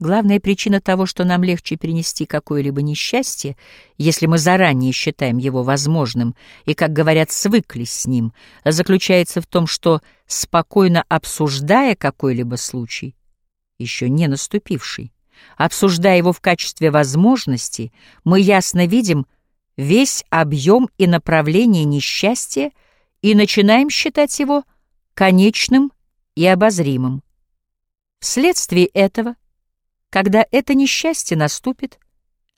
Главная причина того, что нам легче перенести какое-либо несчастье, если мы заранее считаем его возможным и, как говорят, свыклись с ним, заключается в том, что, спокойно обсуждая какой-либо случай, еще не наступивший, обсуждая его в качестве возможности, мы ясно видим весь объем и направление несчастья и начинаем считать его конечным и обозримым. Вследствие этого, когда это несчастье наступит,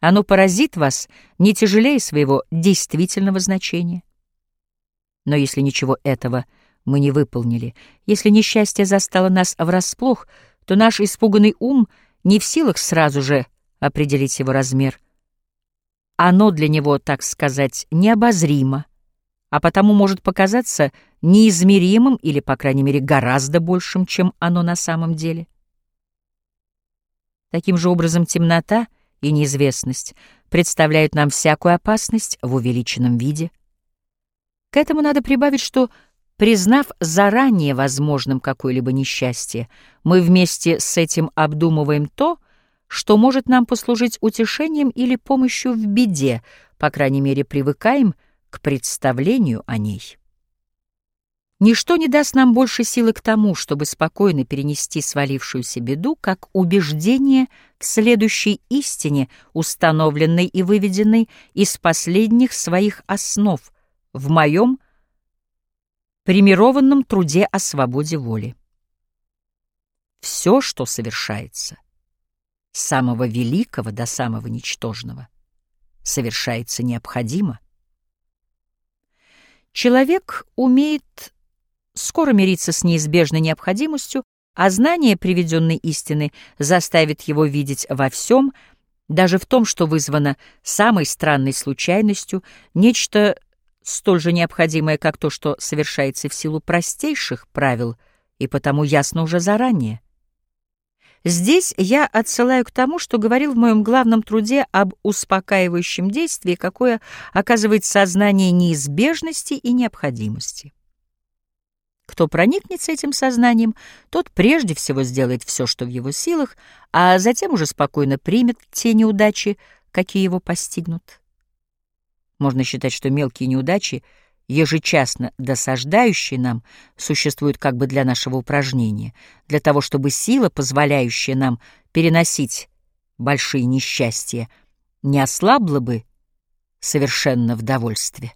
оно поразит вас не тяжелее своего действительного значения. Но если ничего этого мы не выполнили, если несчастье застало нас врасплох, то наш испуганный ум не в силах сразу же определить его размер. Оно для него, так сказать, необозримо, а потому может показаться неизмеримым или, по крайней мере, гораздо большим, чем оно на самом деле. Таким же образом темнота и неизвестность представляют нам всякую опасность в увеличенном виде. К этому надо прибавить, что, признав заранее возможным какое-либо несчастье, мы вместе с этим обдумываем то, что может нам послужить утешением или помощью в беде, по крайней мере, привыкаем к представлению о ней. Ничто не даст нам больше силы к тому, чтобы спокойно перенести свалившуюся беду, как убеждение в следующей истине, установленной и выведенной из последних своих основ в моем примированном труде о свободе воли. Все, что совершается, с самого великого до самого ничтожного, совершается необходимо. Человек умеет скоро мириться с неизбежной необходимостью, а знание приведенной истины заставит его видеть во всем, даже в том, что вызвано самой странной случайностью, нечто столь же необходимое, как то, что совершается в силу простейших правил, и потому ясно уже заранее. Здесь я отсылаю к тому, что говорил в моем главном труде об успокаивающем действии, какое оказывает сознание неизбежности и необходимости. Кто проникнется этим сознанием, тот прежде всего сделает все, что в его силах, а затем уже спокойно примет те неудачи, какие его постигнут. Можно считать, что мелкие неудачи, ежечасно досаждающие нам, существуют как бы для нашего упражнения, для того, чтобы сила, позволяющая нам переносить большие несчастья, не ослабла бы совершенно в довольстве.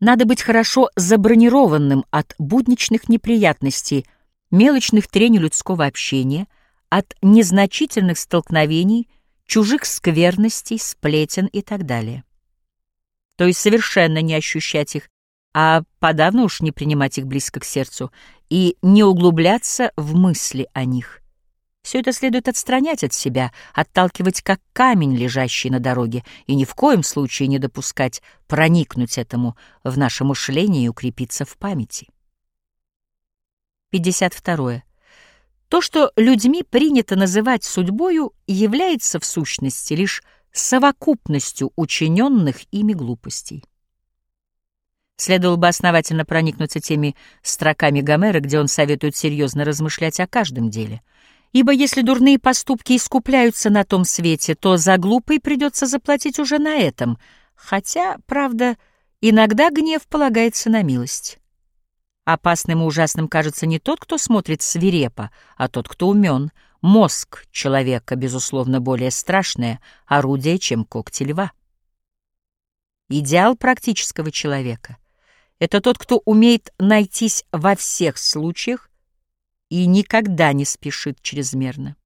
Надо быть хорошо забронированным от будничных неприятностей, мелочных трений людского общения, от незначительных столкновений, чужих скверностей, сплетен и так далее. То есть совершенно не ощущать их, а подавно уж не принимать их близко к сердцу и не углубляться в мысли о них. Все это следует отстранять от себя, отталкивать как камень, лежащий на дороге, и ни в коем случае не допускать проникнуть этому в наше мышление и укрепиться в памяти. 52. То, что людьми принято называть судьбою, является в сущности лишь совокупностью учиненных ими глупостей. Следовало бы основательно проникнуться теми строками Гомера, где он советует серьезно размышлять о каждом деле — Ибо если дурные поступки искупляются на том свете, то за глупый придется заплатить уже на этом, хотя, правда, иногда гнев полагается на милость. Опасным и ужасным кажется не тот, кто смотрит свирепо, а тот, кто умен. Мозг человека, безусловно, более страшное орудие, чем когти льва. Идеал практического человека — это тот, кто умеет найтись во всех случаях и никогда не спешит чрезмерно.